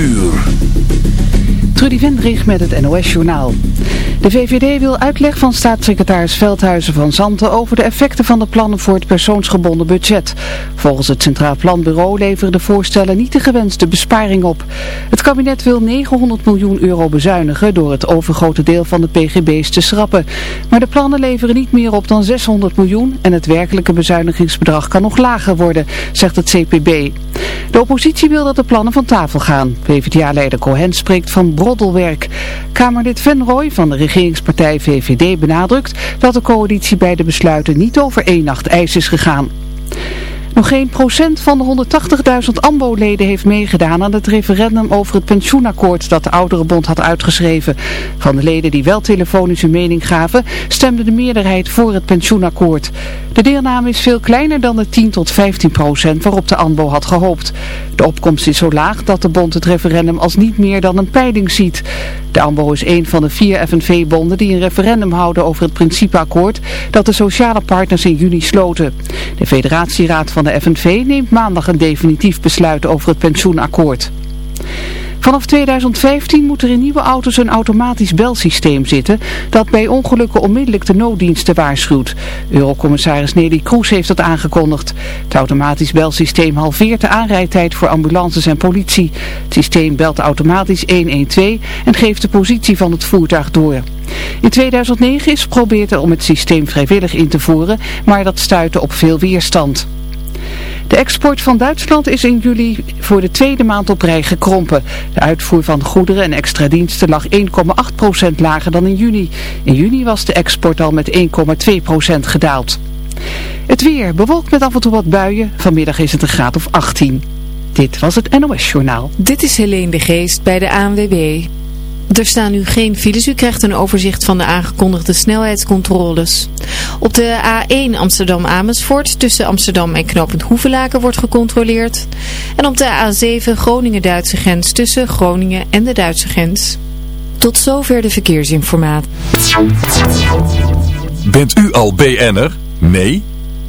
uur. Trudy Vendrig met het NOS-journaal. De VVD wil uitleg van staatssecretaris Veldhuizen van Zanten over de effecten van de plannen voor het persoonsgebonden budget. Volgens het Centraal Planbureau leveren de voorstellen niet de gewenste besparing op. Het kabinet wil 900 miljoen euro bezuinigen door het overgrote deel van de pgb's te schrappen. Maar de plannen leveren niet meer op dan 600 miljoen en het werkelijke bezuinigingsbedrag kan nog lager worden, zegt het CPB. De oppositie wil dat de plannen van tafel gaan. PvdA-leider Cohen spreekt van Kamerlid Venrooy van de regeringspartij VVD benadrukt dat de coalitie bij de besluiten niet over één nacht ijs is gegaan. Nog geen procent van de 180.000 AMBO-leden heeft meegedaan aan het referendum over het pensioenakkoord dat de Ouderenbond had uitgeschreven. Van de leden die wel telefonische mening gaven, stemde de meerderheid voor het pensioenakkoord. De deelname is veel kleiner dan de 10 tot 15 procent waarop de AMBO had gehoopt. De opkomst is zo laag dat de bond het referendum als niet meer dan een peiling ziet. De AMBO is een van de vier FNV-bonden die een referendum houden over het principeakkoord dat de sociale partners in juni sloten. De federatieraad van de FNV neemt maandag een definitief besluit over het pensioenakkoord. Vanaf 2015 moet er in nieuwe auto's een automatisch belsysteem zitten dat bij ongelukken onmiddellijk de nooddiensten waarschuwt. Eurocommissaris Nelly Kroes heeft dat aangekondigd. Het automatisch belsysteem halveert de aanrijdtijd voor ambulances en politie. Het systeem belt automatisch 112 en geeft de positie van het voertuig door. In 2009 is geprobeerd om het systeem vrijwillig in te voeren, maar dat stuitte op veel weerstand. De export van Duitsland is in juli voor de tweede maand op rij gekrompen. De uitvoer van goederen en extra diensten lag 1,8% lager dan in juni. In juni was de export al met 1,2% gedaald. Het weer bewolkt met af en toe wat buien. Vanmiddag is het een graad of 18. Dit was het NOS Journaal. Dit is Helene de Geest bij de ANWB. Er staan nu geen files. U krijgt een overzicht van de aangekondigde snelheidscontroles. Op de A1 Amsterdam-Amersfoort tussen Amsterdam en knooppunt Hoevelaken wordt gecontroleerd. En op de A7 Groningen-Duitse grens tussen Groningen en de Duitse grens. Tot zover de verkeersinformatie. Bent u al BN'er? Nee?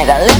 Mega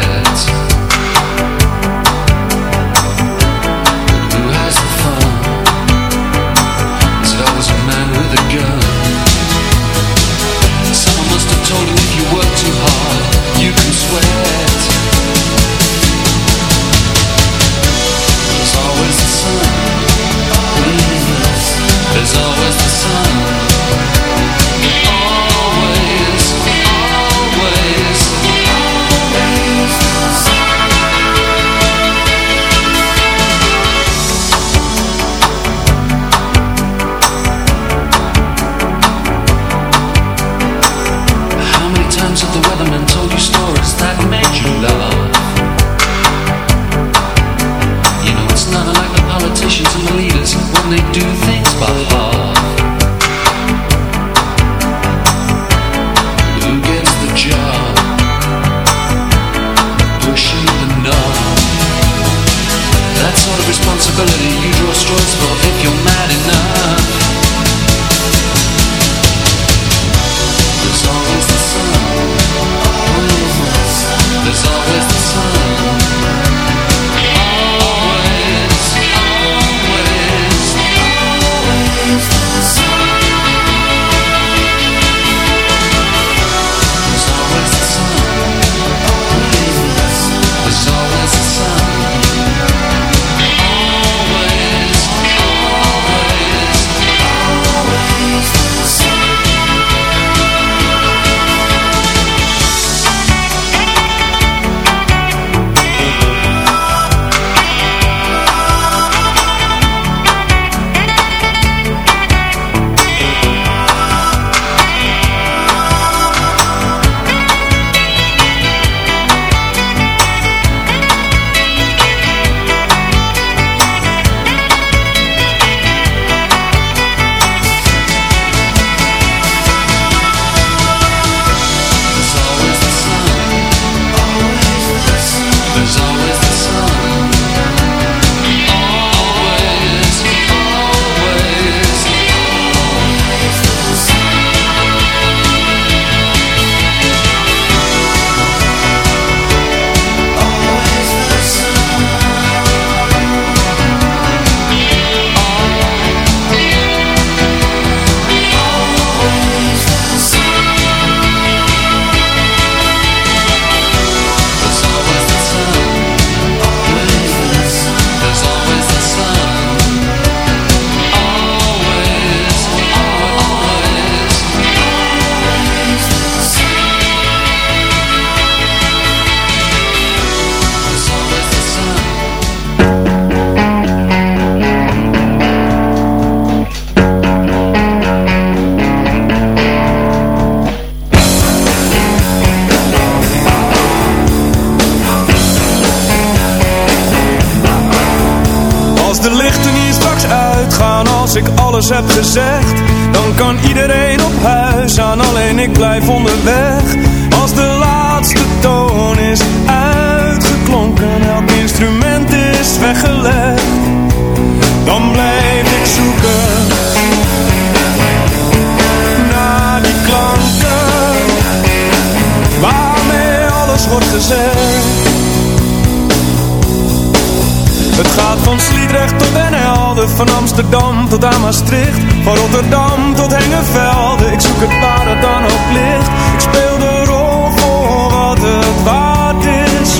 Sliedrecht tot Den Helden, van Amsterdam tot aan Maastricht. Van Rotterdam tot Hengevelde, ik zoek het waar het dan ook ligt. Ik speel de rol voor wat het waard is,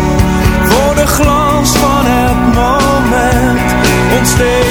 voor de glans van het moment. Ontsteek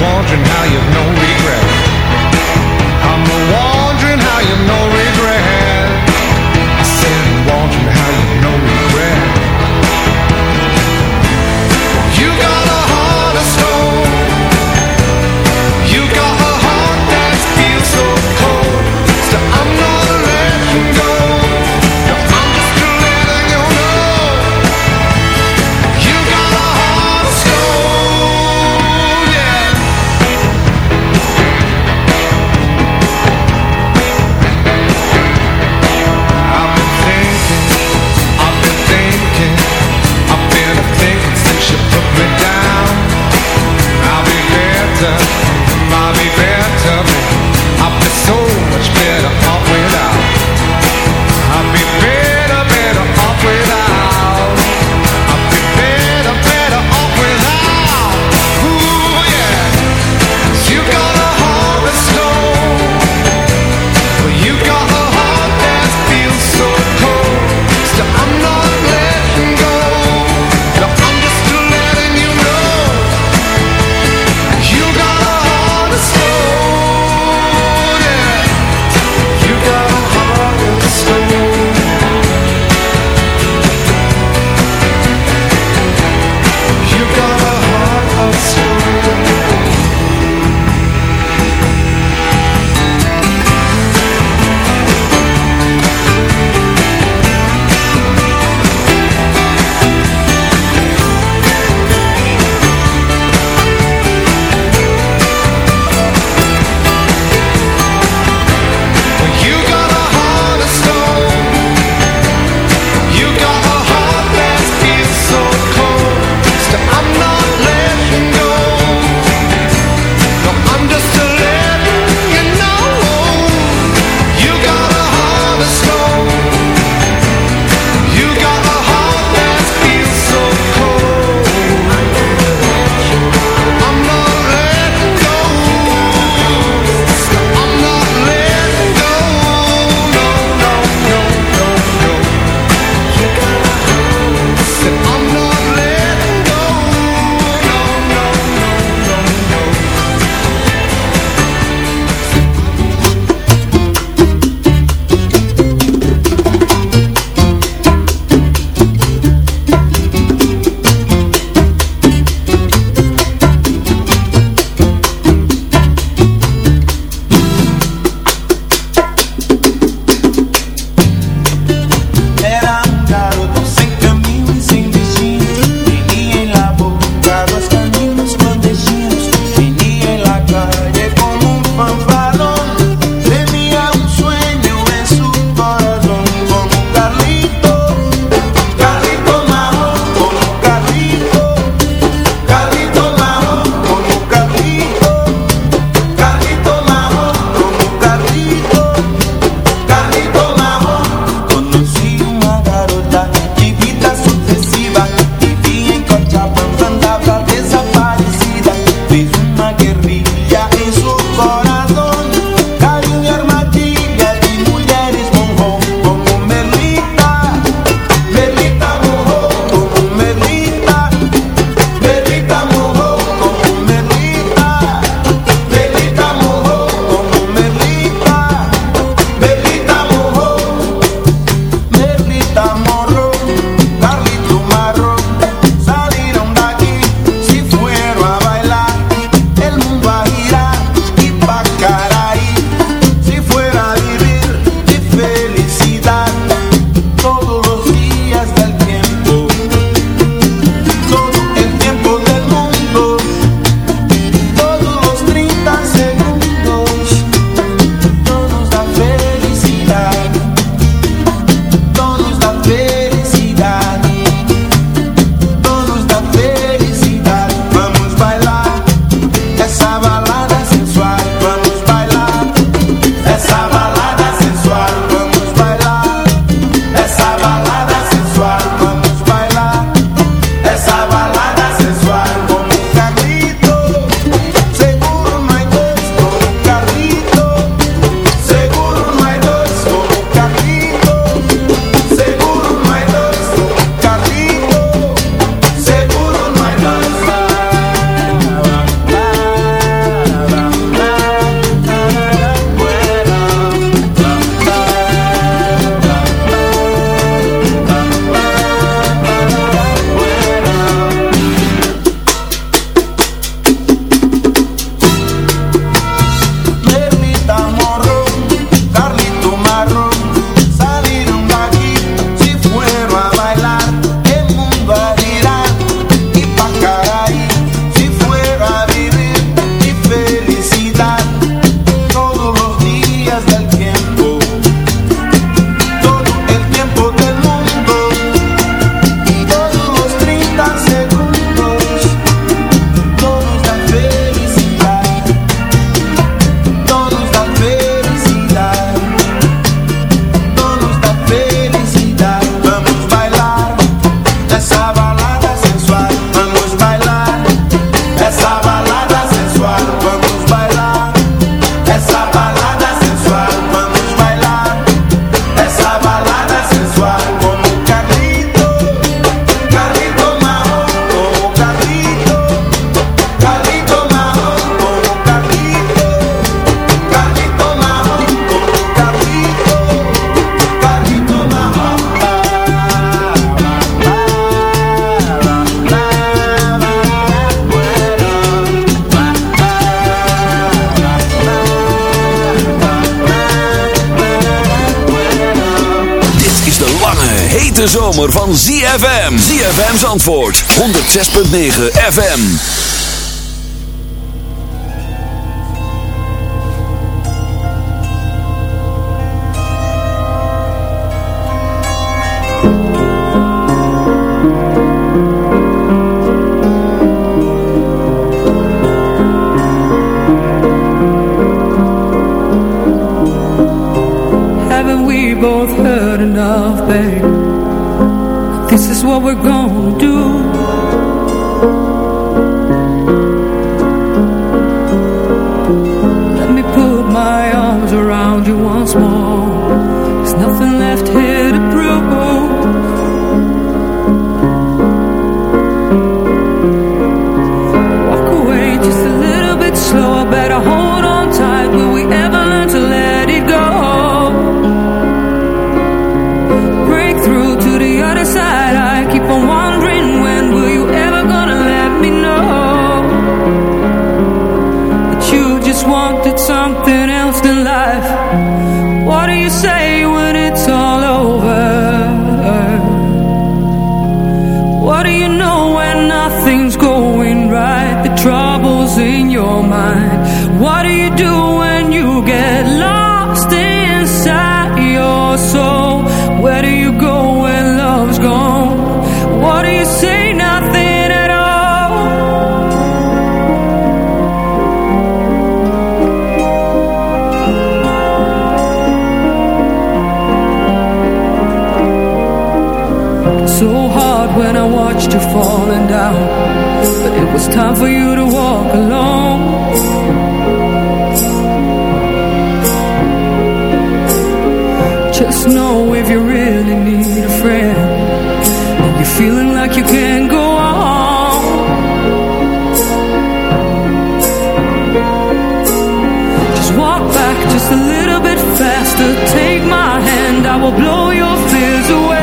wondering how you've no regret. 6.9 FM. back just a little bit faster. Take my hand, I will blow your fears away.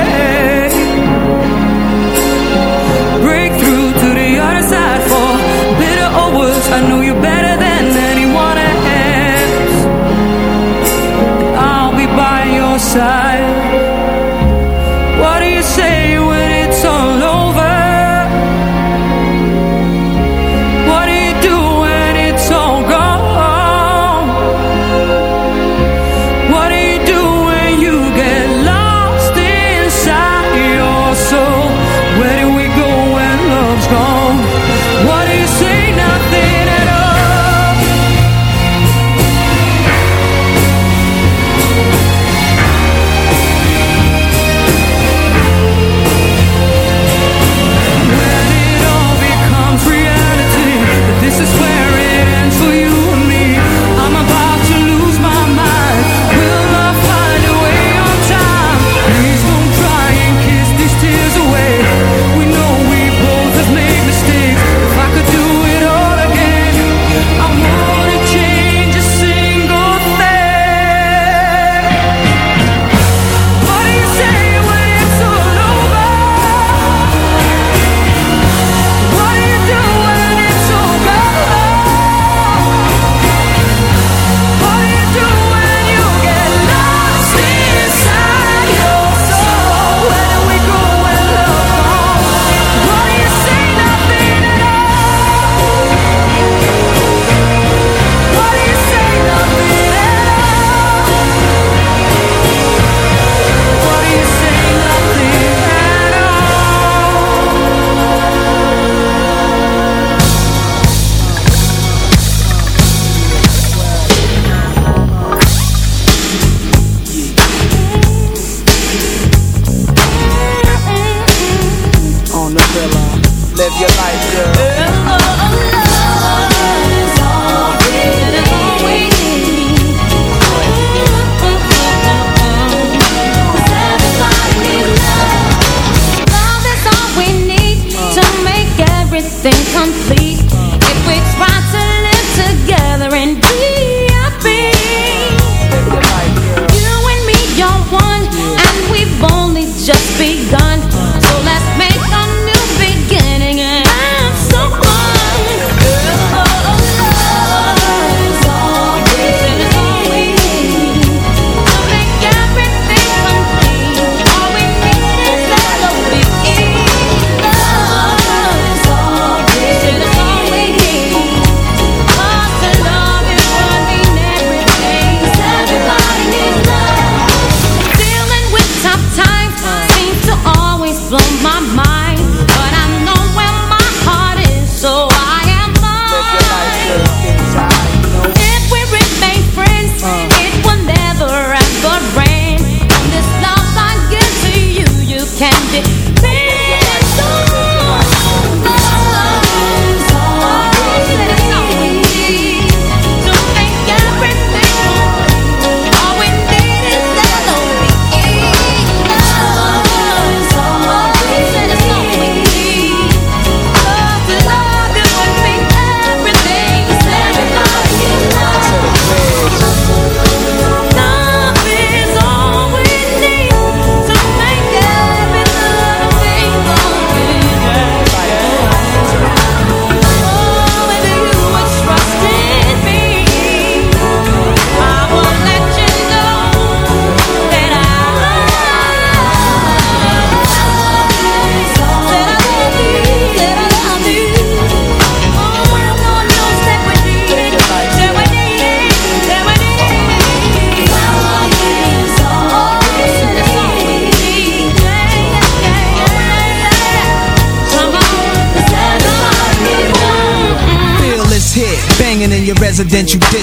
Then you did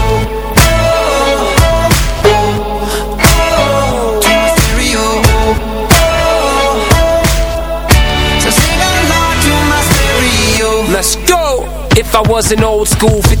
Was an old school